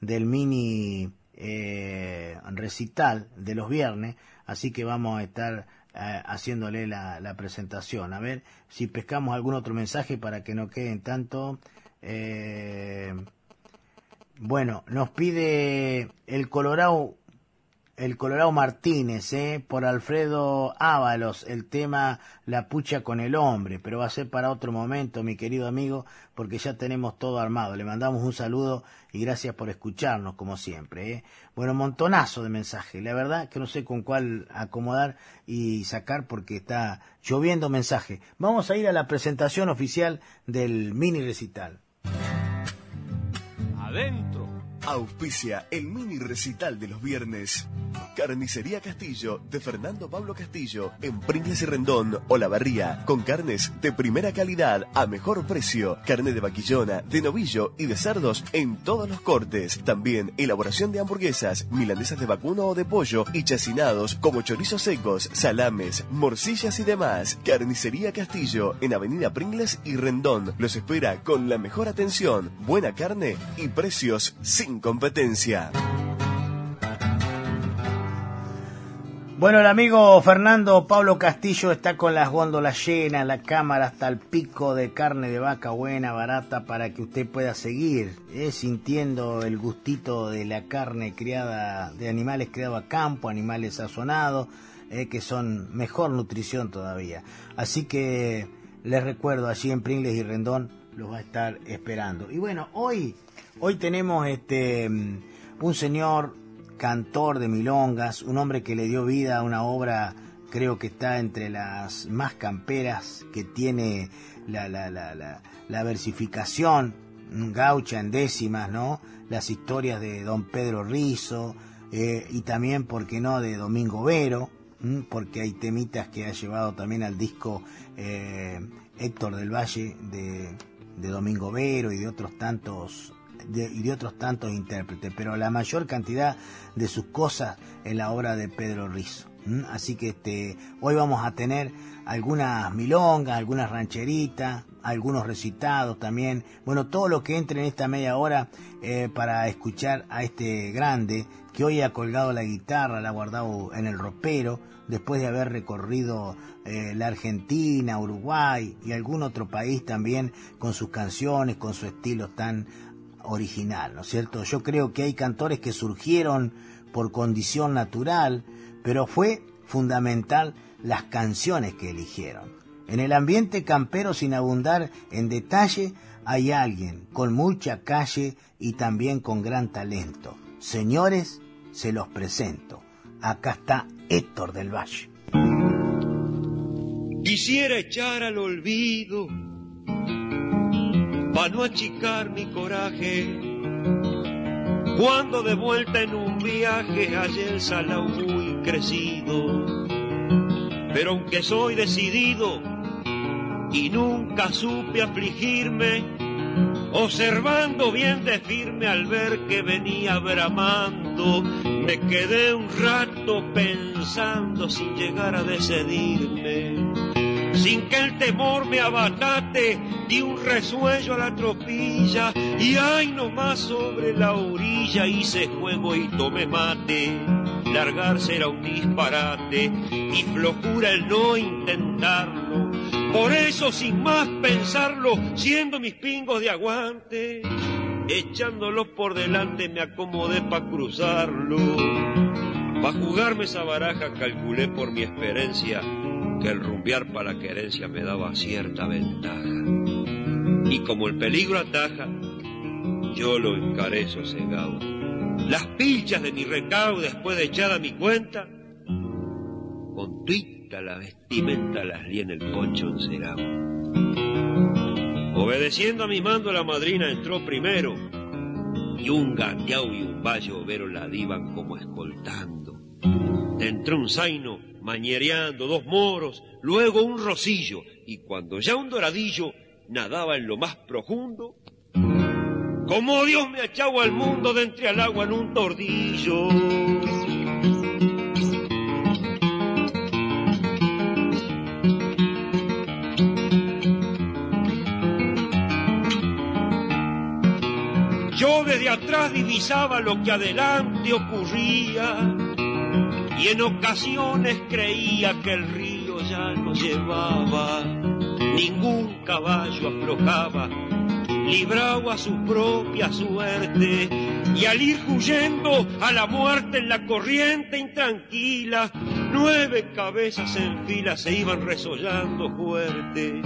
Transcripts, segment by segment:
del mini eh, recital de los viernes, así que vamos a estar eh, haciéndole la, la, presentación. A ver si pescamos algún otro mensaje para que no queden tanto. Eh, bueno, nos pide el Colorado el Colorado Martínez, ¿eh? por Alfredo Ábalos, el tema La pucha con el hombre, pero va a ser para otro momento, mi querido amigo, porque ya tenemos todo armado. Le mandamos un saludo y gracias por escucharnos, como siempre. ¿eh? Bueno, montonazo de mensajes, la verdad que no sé con cuál acomodar y sacar porque está lloviendo mensajes. Vamos a ir a la presentación oficial del mini recital. Adentro Auspicia el mini recital de los viernes. Carnicería Castillo de Fernando Pablo Castillo en Pringles y Rendón, Olavarría, con carnes de primera calidad a mejor precio. Carne de vaquillona, de novillo y de cerdos en todos los cortes. También elaboración de hamburguesas, milanesas de vacuno o de pollo y chacinados como chorizos secos, salames, morcillas y demás. Carnicería Castillo en Avenida Pringles y Rendón. Los espera con la mejor atención, buena carne y precios sin competencia. Bueno, el amigo Fernando Pablo Castillo está con las góndolas llenas, la cámara hasta el pico de carne de vaca buena, barata, para que usted pueda seguir eh, sintiendo el gustito de la carne criada, de animales criados a campo, animales sazonados, eh, que son mejor nutrición todavía. Así que les recuerdo, allí en Pringles y Rendón los va a estar esperando. Y bueno, hoy Hoy tenemos este un señor cantor de milongas, un hombre que le dio vida a una obra, creo que está entre las más camperas que tiene la, la, la, la, versificación gaucha en décimas, ¿no? Las historias de don Pedro Rizo eh, y también, ¿por qué no?, de Domingo Vero, porque hay temitas que ha llevado también al disco eh, Héctor del Valle de, de Domingo Vero y de otros tantos y de otros tantos intérpretes, pero la mayor cantidad de sus cosas en la obra de Pedro Rizo. Así que este, hoy vamos a tener algunas milongas, algunas rancheritas, algunos recitados también. Bueno, todo lo que entre en esta media hora eh, para escuchar a este grande que hoy ha colgado la guitarra, la ha guardado en el ropero, después de haber recorrido eh, la Argentina, Uruguay y algún otro país también con sus canciones, con su estilo tan original, ¿no es cierto? Yo creo que hay cantores que surgieron por condición natural, pero fue fundamental las canciones que eligieron. En el ambiente campero, sin abundar en detalle, hay alguien con mucha calle y también con gran talento. Señores, se los presento. Acá está Héctor del Valle. Quisiera echar al olvido para no achicar mi coraje. Cuando de vuelta en un viaje hallé el salao muy crecido, pero aunque soy decidido y nunca supe afligirme, observando bien de firme al ver que venía bramando, me quedé un rato pensando sin llegar a decidirme sin que el temor me abatate, di un resuello a la tropilla y ay nomás sobre la orilla hice juego y tomé mate. Largarse era un disparate y flojura el no intentarlo. Por eso sin más pensarlo, siendo mis pingos de aguante, echándolo por delante me acomodé pa' cruzarlo. Pa' jugarme esa baraja calculé por mi experiencia que el rumbear para querencia me daba cierta ventaja. Y como el peligro ataja, yo lo encaré sosegado. Las pilchas de mi recaudo después de echada mi cuenta, con tuita la vestimenta las li en el poncho encerado. Obedeciendo a mi mando la madrina entró primero, y un gateao y un vallo vero la divan como escoltando. Entró un zaino mañereando, dos moros, luego un rosillo, y cuando ya un doradillo nadaba en lo más profundo, como Dios me echado al mundo de entre al agua en un tordillo. Yo desde atrás divisaba lo que adelante ocurría y en ocasiones creía que el río ya no llevaba, ningún caballo aflojaba, libraba su propia suerte y al ir huyendo a la muerte en la corriente intranquila, nueve cabezas en fila se iban resollando fuerte.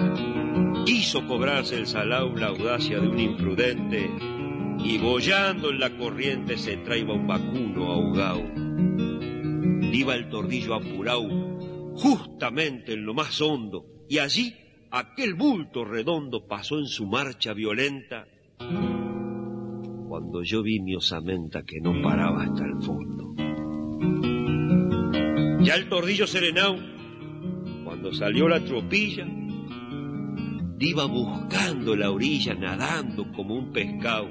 Quiso cobrarse el salao la audacia de un imprudente y bollando en la corriente se traía un vacuno ahogado iba el tordillo apurado justamente en lo más hondo, y allí aquel bulto redondo pasó en su marcha violenta, cuando yo vi mi osamenta que no paraba hasta el fondo. Ya el tordillo serenao, cuando salió la tropilla, iba buscando la orilla, nadando como un pescado.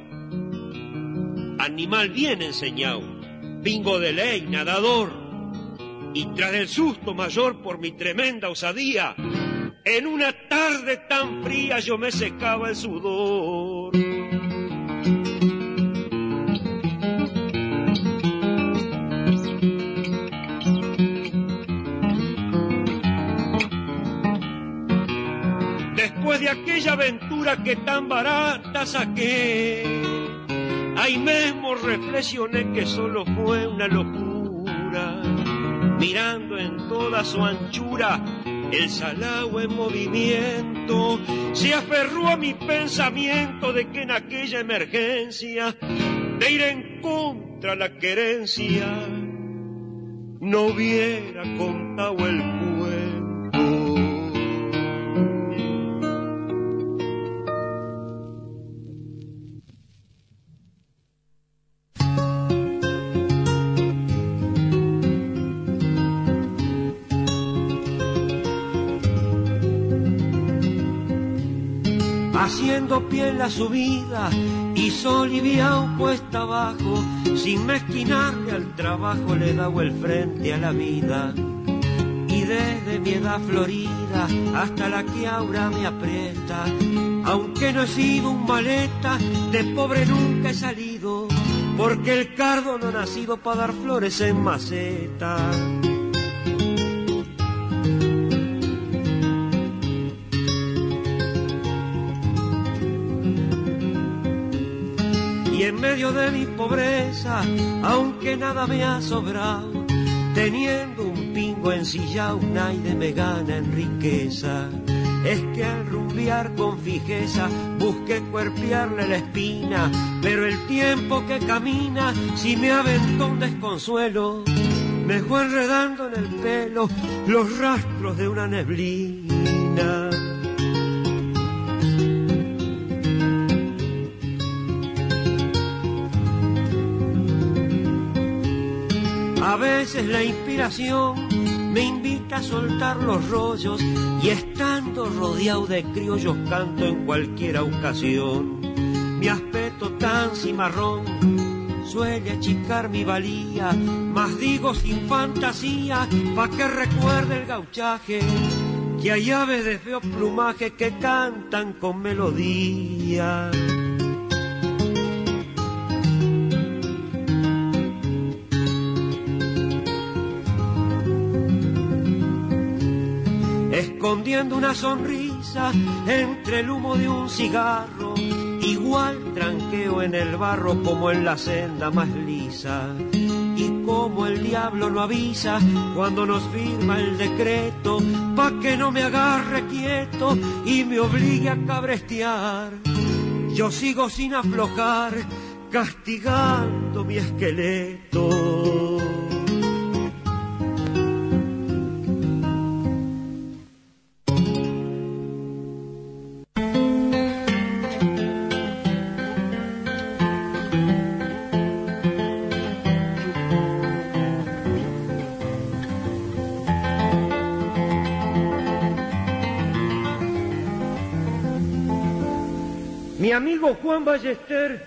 Animal bien enseñado, pingo de ley, nadador, y tras el susto mayor por mi tremenda osadía, en una tarde tan fría yo me secaba el sudor. Después de aquella aventura que tan barata saqué, ahí mismo reflexioné que solo fue una locura mirando en toda su anchura el salao en movimiento, se aferró a mi pensamiento de que en aquella emergencia de ir en contra la querencia no hubiera contado el haciendo pie en la subida y soliviao cuesta abajo, sin mezquinarme al trabajo le dado el frente a la vida. Y desde mi edad florida hasta la que ahora me aprieta, aunque no he sido un maleta, de pobre nunca he salido, porque el cardo no ha nacido para dar flores en maceta. De mi pobreza, aunque nada me ha sobrado, teniendo un pingo ensillado, nadie me gana en riqueza. Es que al rumbear con fijeza busqué cuerpearle la espina, pero el tiempo que camina, si me aventó un desconsuelo, me fue enredando en el pelo los rastros de una neblina. Veces la inspiración me invita a soltar los rollos y estando rodeado de criollos canto en cualquier ocasión. Mi aspecto tan cimarrón suele achicar mi valía, mas digo sin fantasía, pa' que recuerde el gauchaje, que hay aves de feo plumaje que cantan con melodía. Escondiendo una sonrisa entre el humo de un cigarro, igual tranqueo en el barro como en la senda más lisa. Y como el diablo no avisa cuando nos firma el decreto, pa' que no me agarre quieto y me obligue a cabrestear. Yo sigo sin aflojar, castigando mi esqueleto. Amigo Juan Ballester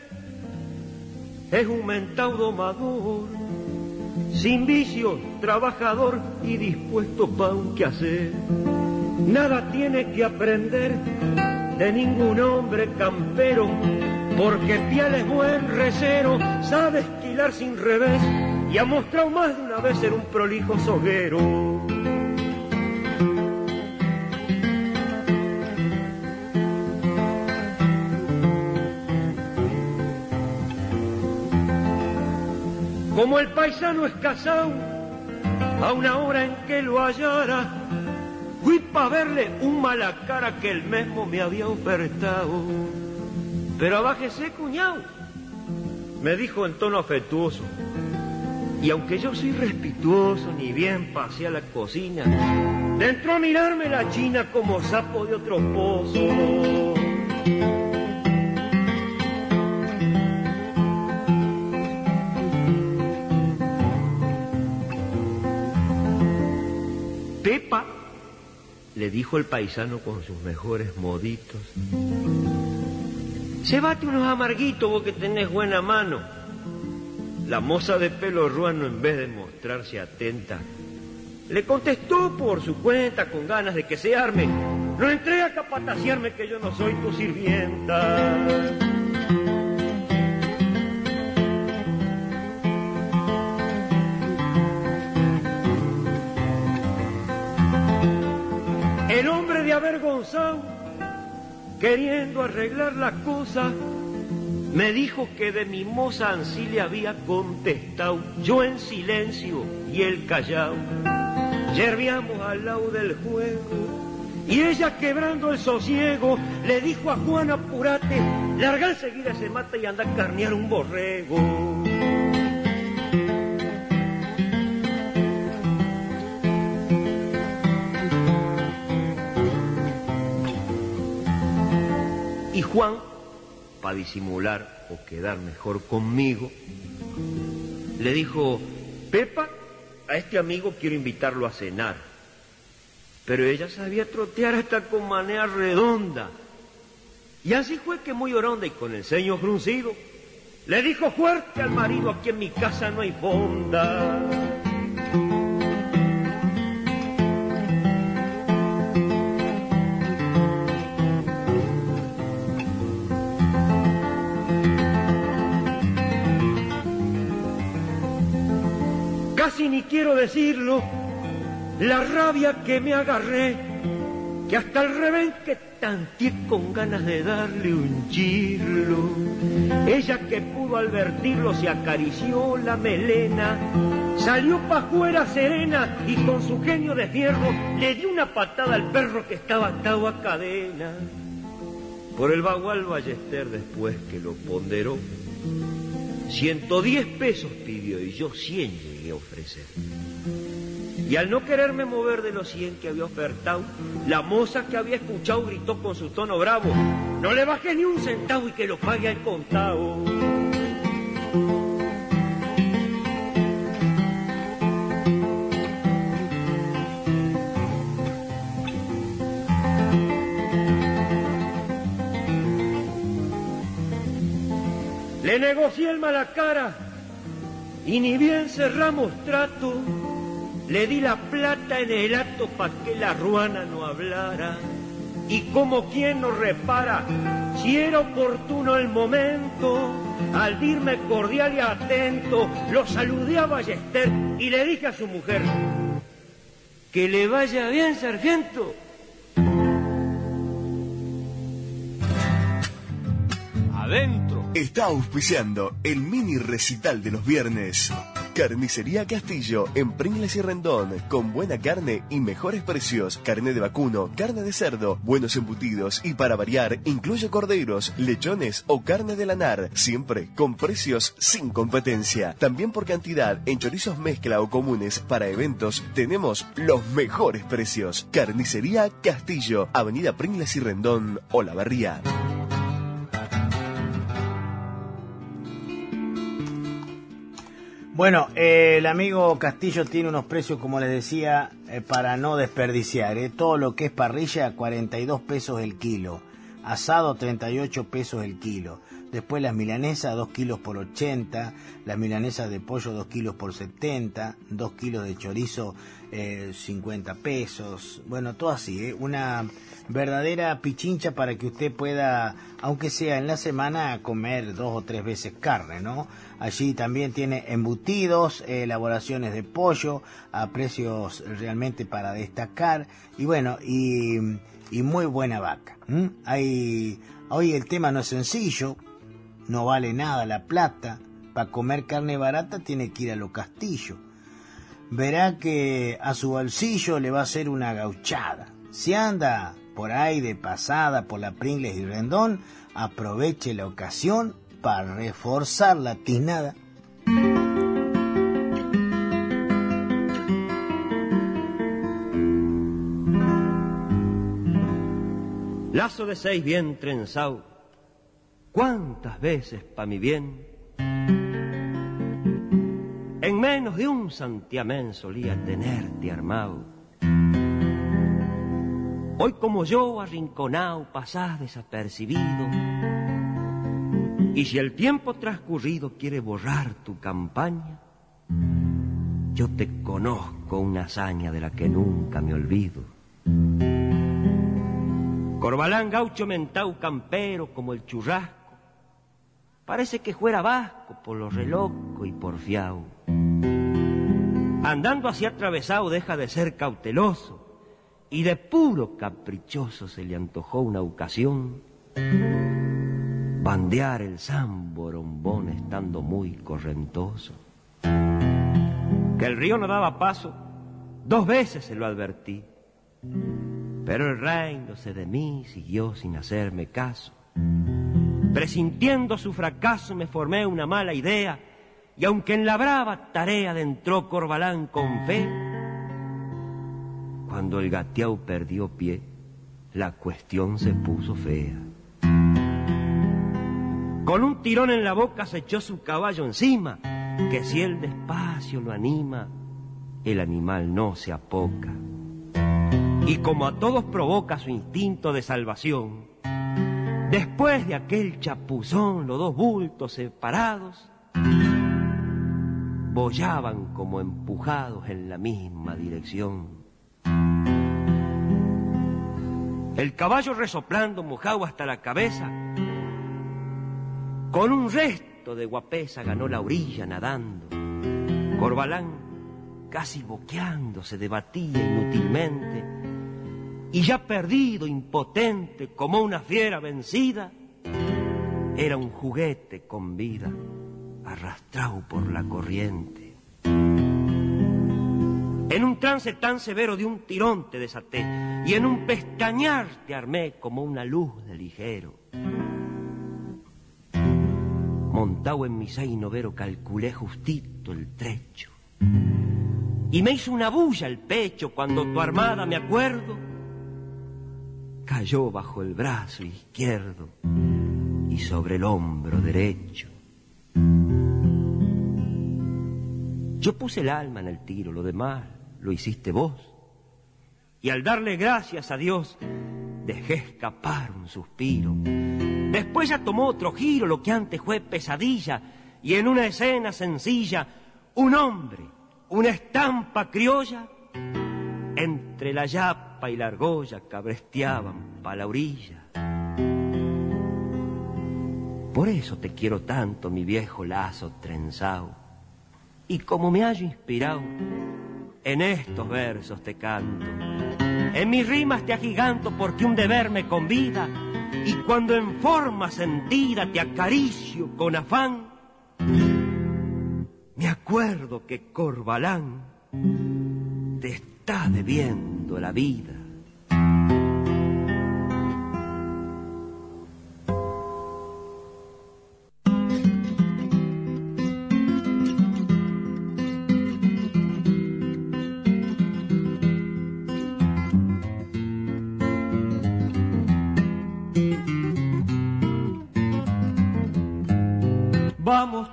es un mentado domador, sin vicios, trabajador y dispuesto para un quehacer. Nada tiene que aprender de ningún hombre campero, porque Pial es buen recero, sabe esquilar sin revés y ha mostrado más de una vez ser un prolijo soguero. Como el paisano es casado, a una hora en que lo hallara, fui para verle un mala cara que el mismo me había ofertado. Pero abájese, cuñado, me dijo en tono afectuoso. Y aunque yo soy respetuoso, ni bien pasé a la cocina, dentro a mirarme la china como sapo de otro pozo. Le dijo el paisano con sus mejores moditos, bate unos amarguitos vos que tenés buena mano. La moza de pelo ruano, en vez de mostrarse atenta, le contestó por su cuenta con ganas de que se arme. No entré a capataciarme que yo no soy tu sirvienta. Avergonzado, queriendo arreglar la cosa, me dijo que de mi moza ansí le había contestado, yo en silencio y él callado. Yerviamos al lado del juego y ella quebrando el sosiego le dijo a Juan apurate, larga enseguida se mata y anda a carnear un borrego. Juan, para disimular o quedar mejor conmigo, le dijo, Pepa, a este amigo quiero invitarlo a cenar. Pero ella sabía trotear hasta con manera redonda. Y así fue que muy oronda y con el ceño fruncido, le dijo fuerte al marido, aquí en mi casa no hay fonda. Quiero decirlo, la rabia que me agarré, que hasta el revés que tanteé con ganas de darle un chirlo. Ella que pudo advertirlo se acarició la melena, salió pa' fuera serena y con su genio de fierro le dio una patada al perro que estaba atado a cadena. Por el bagual Ballester después que lo ponderó, 110 pesos pidió y yo 100 llegué a ofrecer. Y al no quererme mover de los 100 que había ofertado, la moza que había escuchado gritó con su tono bravo, no le bajé ni un centavo y que lo pague al contado. Negocié el mala cara y ni bien cerramos trato, le di la plata en el acto pa' que la ruana no hablara. Y como quien no repara, si era oportuno el momento, al virme cordial y atento, lo saludé a Ballester y le dije a su mujer, que le vaya bien, sargento. Adentro. Está auspiciando el mini recital de los viernes. Carnicería Castillo en Pringles y Rendón, con buena carne y mejores precios. Carne de vacuno, carne de cerdo, buenos embutidos y para variar, incluye corderos, lechones o carne de lanar, siempre con precios sin competencia. También por cantidad, en chorizos mezcla o comunes para eventos, tenemos los mejores precios. Carnicería Castillo, Avenida Pringles y Rendón, Olavarría. Bueno, el amigo Castillo tiene unos precios, como les decía, eh, para no desperdiciar. eh. Todo lo que es parrilla, 42 pesos el kilo. Asado, 38 pesos el kilo. Después las milanesas, 2 kilos por 80. Las milanesas de pollo, 2 kilos por 70. 2 kilos de chorizo, eh, 50 pesos. Bueno, todo así. eh. Una verdadera pichincha para que usted pueda, aunque sea en la semana, comer dos o tres veces carne, ¿no? Allí también tiene embutidos, elaboraciones de pollo a precios realmente para destacar y bueno, y, muy buena vaca. Hoy el tema no es sencillo, no vale nada la plata, para comer carne barata tiene que ir a los castillos. Verá que a su bolsillo le va a hacer una gauchada. Si anda por ahí de pasada por la Pringles y Rendón, aproveche la ocasión para reforzar la tinada. Lazo de seis bien trenzado, ¿cuántas veces pa' mi bien? En menos de un santiamén solía tenerte armado Hoy como yo, arrinconado, pasás desapercibido. Y si el tiempo transcurrido quiere borrar tu campaña, yo te conozco una hazaña de la que nunca me olvido. Corbalán gaucho mentau campero como el churrasco, parece que fuera vasco por lo reloco y porfiao. Andando así atravesado deja de ser cauteloso y de puro caprichoso se le antojó una ocasión bandear el zamborombón estando muy correntoso. Que el río no daba paso, dos veces se lo advertí, pero el reinándose de mí siguió sin hacerme caso. Presintiendo su fracaso me formé una mala idea y aunque en la brava tarea entró Corbalán con fe, cuando el gateau perdió pie, la cuestión se puso fea. Con un tirón en la boca se echó su caballo encima, que si él despacio lo anima, el animal no se apoca. Y como a todos provoca su instinto de salvación, después de aquel chapuzón, los dos bultos separados, bollaban como empujados en la misma dirección. El caballo resoplando mojado hasta la cabeza, con un resto de guapesa ganó la orilla nadando. Corbalán, casi boqueando, se debatía inútilmente, y ya perdido, impotente, como una fiera vencida, era un juguete con vida, arrastrado por la corriente. En un trance tan severo de un tirón te desaté y en un pestañar te armé como una luz de ligero. Montado en mi seis novero calculé justito el trecho y me hizo una bulla el pecho cuando tu armada, me acuerdo, cayó bajo el brazo izquierdo y sobre el hombro derecho. Yo puse el alma en el tiro, lo demás lo hiciste vos. Y al darle gracias a Dios, dejé escapar un suspiro. Después ya tomó otro giro lo que antes fue pesadilla, y en una escena sencilla, un hombre, una estampa criolla, entre la yapa y la argolla cabresteaban pa' la orilla. Por eso te quiero tanto, mi viejo lazo trenzado. Y como me hallo inspirado, en estos versos te canto. En mis rimas te agiganto porque un deber me convida y cuando en forma sentida te acaricio con afán, me acuerdo que Corbalán te está debiendo la vida.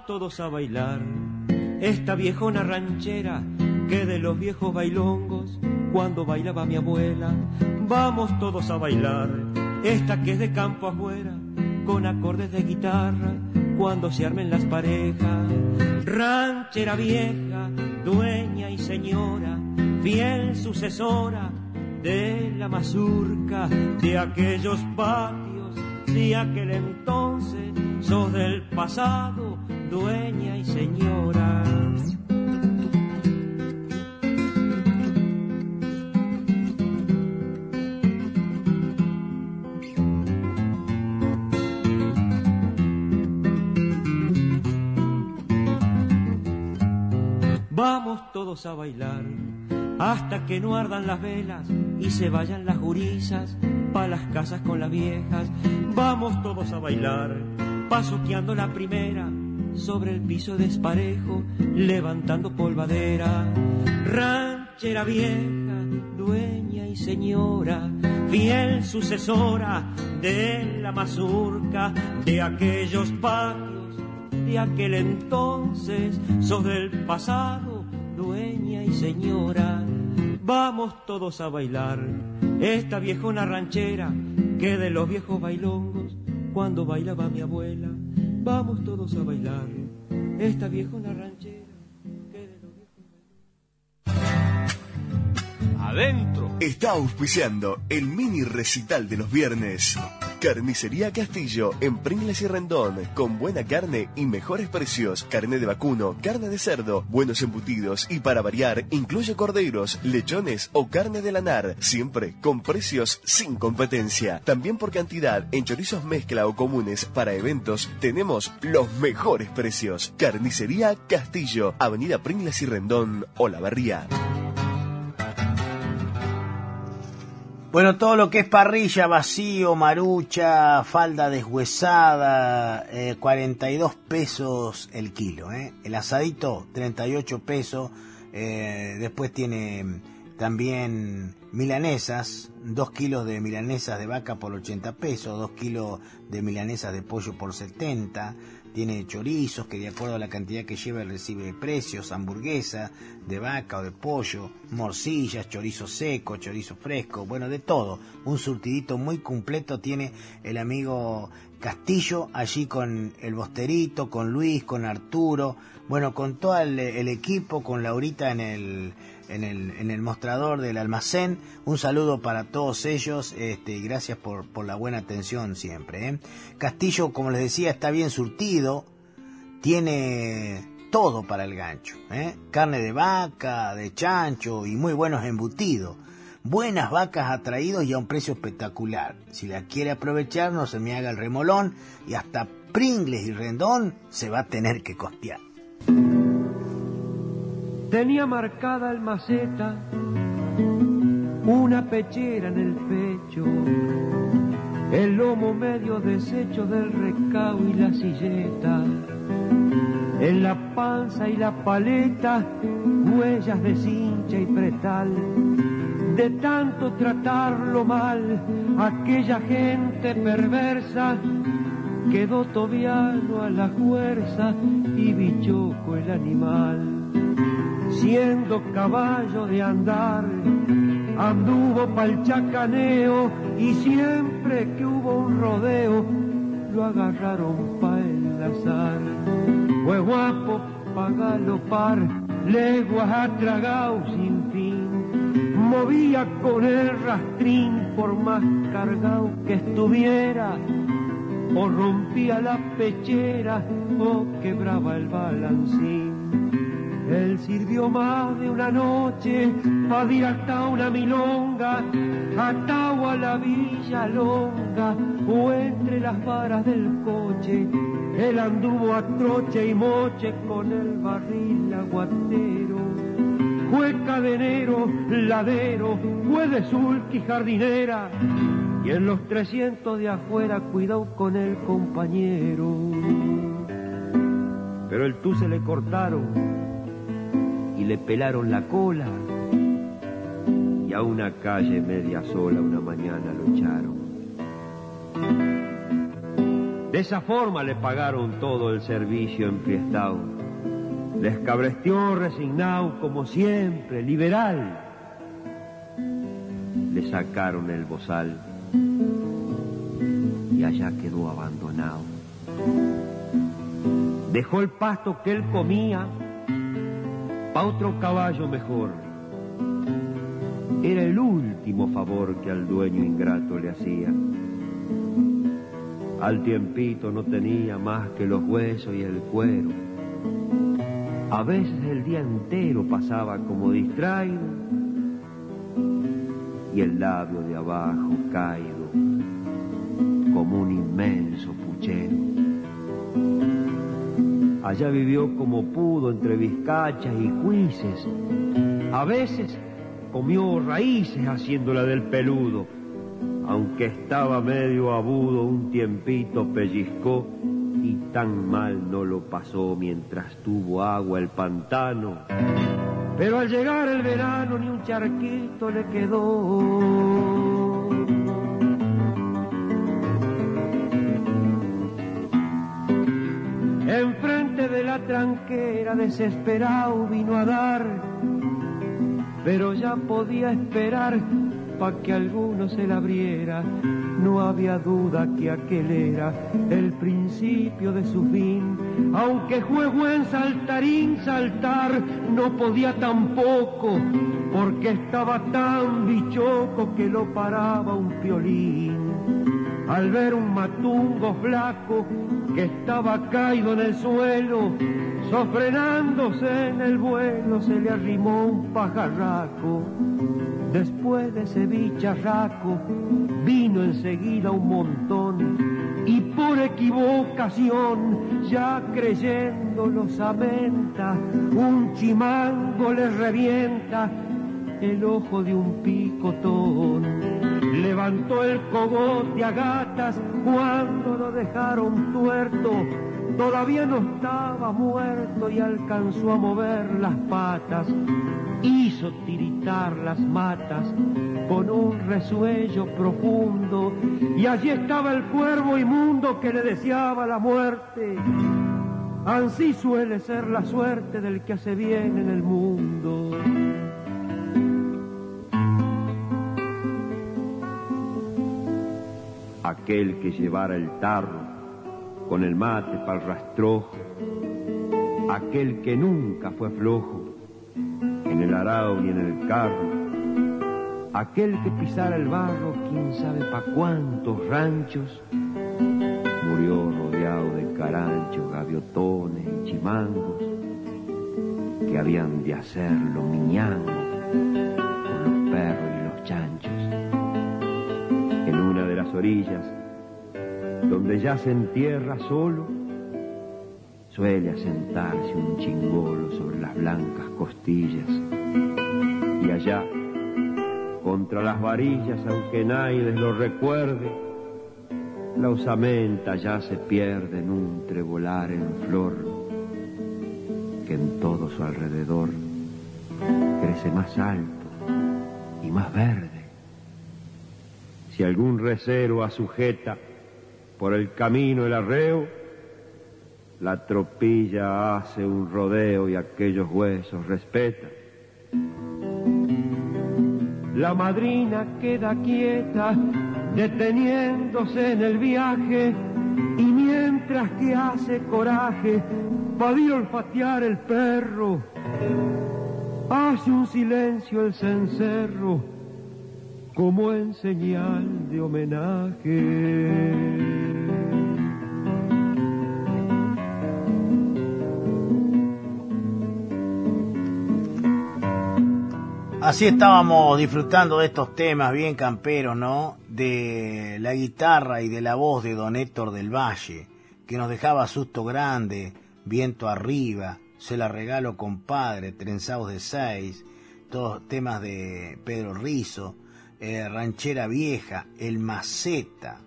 todos a bailar esta viejona ranchera que de los viejos bailongos cuando bailaba mi abuela. Vamos todos a bailar esta que es de campo afuera con acordes de guitarra cuando se armen las parejas. Ranchera vieja, dueña y señora, fiel sucesora de la mazurca, de aquellos patios, de aquel entonces, sos del pasado, dueña y señora. Todos a bailar hasta que no ardan las velas y se vayan las gurisas pa' las casas con las viejas. Vamos todos a bailar, pasoqueando la primera sobre el piso desparejo, levantando polvadera. Ranchera vieja, dueña y señora, fiel sucesora de la mazurca, de aquellos patios de aquel entonces, sos del pasado, dueña y señora. Vamos todos a bailar esta viejona ranchera que de los viejos bailongos cuando bailaba mi abuela. Vamos todos a bailar esta viejona ranchera que de los viejos Adentro. Está auspiciando el mini recital de los viernes. Carnicería Castillo en Pringles y Rendón, con buena carne y mejores precios. Carne de vacuno, carne de cerdo, buenos embutidos y para variar, incluye corderos, lechones o carne de lanar, siempre con precios sin competencia. También por cantidad, en chorizos mezcla o comunes para eventos, tenemos los mejores precios. Carnicería Castillo, Avenida Pringles y Rendón, Olavarría. Bueno, todo lo que es parrilla, vacío, marucha, falda deshuesada, 42 eh, pesos el kilo. ¿eh? El asadito, 38 pesos. Eh, después tiene también milanesas, 2 kilos de milanesas de vaca por 80 pesos, 2 kilos de milanesas de pollo por 70 tiene chorizos que de acuerdo a la cantidad que lleva recibe precios, hamburguesa de vaca o de pollo, morcillas, chorizo seco, chorizo fresco, bueno, de todo. Un surtidito muy completo tiene el amigo Castillo allí con el Bosterito, con Luis, con Arturo, bueno, con todo el, el equipo, con Laurita en el en el, mostrador del almacén. Un saludo para todos ellos este, gracias por, por la buena atención siempre. ¿eh? Castillo, como les decía, está bien surtido, tiene todo para el gancho. ¿eh? Carne de vaca, de chancho y muy buenos embutidos. Buenas vacas atraídos y a un precio espectacular. Si la quiere aprovechar, no se me haga el remolón y hasta Pringles y Rendón se va a tener que costear. Tenía marcada el maceta, una pechera en el pecho, el lomo medio deshecho del recao y la silleta, en la panza y la paleta, huellas de cincha y pretal. De tanto tratarlo mal, aquella gente perversa quedó tobiano a la fuerza y bichoco el animal siendo caballo de andar, anduvo pa'l chacaneo y siempre que hubo un rodeo lo agarraron pa' enlazar. Fue guapo pa' galopar, leguas atragado sin fin, movía con el rastrín por más cargado que estuviera, o rompía la pechera o quebraba el balancín. Él sirvió más de una noche pa' ir una milonga, atado a la villa longa o entre las varas del coche. Él anduvo a troche y moche con el barril aguatero. Fue cadenero, ladero, fue de sulky jardinera y en los 300 de afuera cuidó con el compañero. Pero el tú se le cortaron le pelaron la cola y a una calle media sola una mañana lo echaron. De esa forma le pagaron todo el servicio enfiestado. Les cabrestió resignado como siempre, liberal. Le sacaron el bozal y allá quedó abandonado. Dejó el pasto que él comía pa' otro caballo mejor. era el último favor que al dueño ingrato le hacía. Al tiempito no tenía más que los huesos y el cuero. A veces el día entero pasaba como distraído y el labio de abajo caído como un inmenso puchero. Allá vivió como pudo entre vizcachas y cuises. A veces comió raíces haciéndola del peludo. Aunque estaba medio abudo, un tiempito pellizcó y tan mal no lo pasó mientras tuvo agua el pantano. Pero al llegar el verano ni un charquito le quedó. Tranquera desesperado vino a dar pero ya podía esperar pa' que alguno se la abriera. No había duda que aquel era el principio de su fin. Aunque fue buen saltarín saltar, no podía tampoco, porque estaba tan bichoco que lo paraba un piolín. Al ver un matungo flaco que estaba caído en el suelo, Sofrenándose en el vuelo se le arrimó un pajarraco. Después de ese bicharraco vino enseguida un montón y por equivocación, ya creyendo los un chimango le revienta el ojo de un picotón. Levantó el cogote a gatas cuando lo dejaron tuerto Todavía no estaba muerto y alcanzó a mover las patas. Hizo tiritar las matas con un resuello profundo. Y allí estaba el cuervo inmundo que le deseaba la muerte. Así suele ser la suerte del que hace bien en el mundo. Aquel que llevara el tarro con el mate para el rastrojo, aquel que nunca fue flojo, en el arao y en el carro, aquel que pisara el barro, quién sabe pa' cuántos ranchos, murió rodeado de caranchos, gaviotones y chimangos, que habían de hacerlo miñango con los perros y los chanchos. En las orillas, donde ya se entierra solo, suele asentarse un chingolo sobre las blancas costillas. Y allá, contra las varillas, aunque nadie lo recuerde, la osamenta ya se pierde en un trebolar en flor, que en todo su alrededor crece más alto y más verde. Si algún recero a sujeta por el camino el arreo, la tropilla hace un rodeo y aquellos huesos respeta. La madrina queda quieta, deteniéndose en el viaje, y mientras que hace coraje para ir olfatear el perro, hace un silencio el cencerro como en señal de homenaje. Así estábamos disfrutando de estos temas bien camperos, ¿no? De la guitarra y de la voz de don Héctor del Valle, que nos dejaba susto grande, viento arriba, se la regalo compadre, trenzados de seis, todos temas de Pedro Rizo, eh, Ranchera Vieja, El Maceta,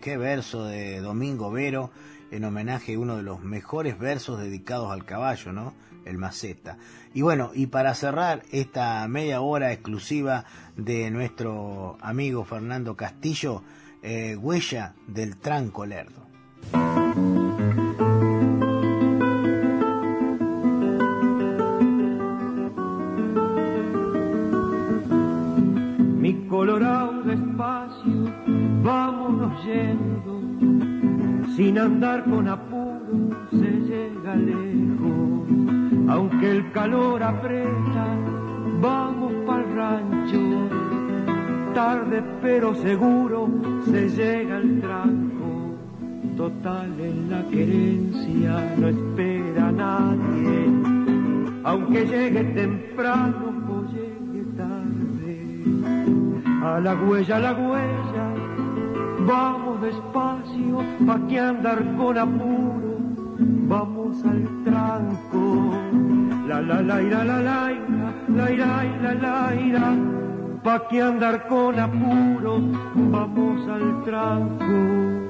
qué verso de Domingo Vero en homenaje a uno de los mejores versos dedicados al caballo, ¿no? El Maceta. Y bueno, y para cerrar esta media hora exclusiva de nuestro amigo Fernando Castillo, eh, Huella del Tranco Lerdo. Colorado despacio, vámonos yendo, sin andar con apuro se llega lejos aunque el calor aprieta, vamos pa'l rancho, tarde pero seguro se llega al tranco. Total en la querencia no espera nadie, aunque llegue temprano tarde. A la huella, a la huella, vamos despacio, pa' que andar con apuro, vamos al tranco. La la la ira, la la ira, la ira, la la ira, pa' que andar con apuro, vamos al tranco.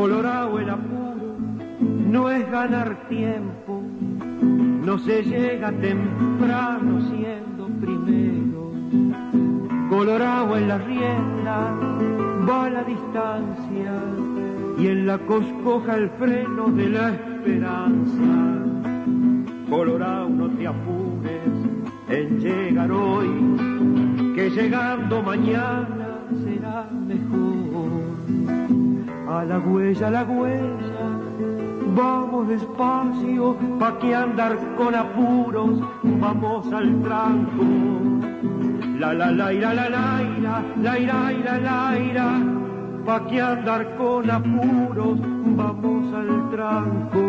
Colorado el apuro no es ganar tiempo, no se llega temprano siendo primero. Colorado en la rienda va la distancia y en la coscoja el freno de la esperanza. Colorado no te apures en llegar hoy, que llegando mañana será mejor a la huella, a la huella, vamos despacio, pa' que andar con apuros, vamos al tranco. La la la ira, la la ira, la ira, ira, la ira, pa' que andar con apuros, vamos al tranco.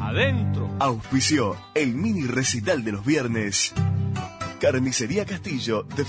Adentro. Auspició el mini recital de los viernes. Carnicería Castillo de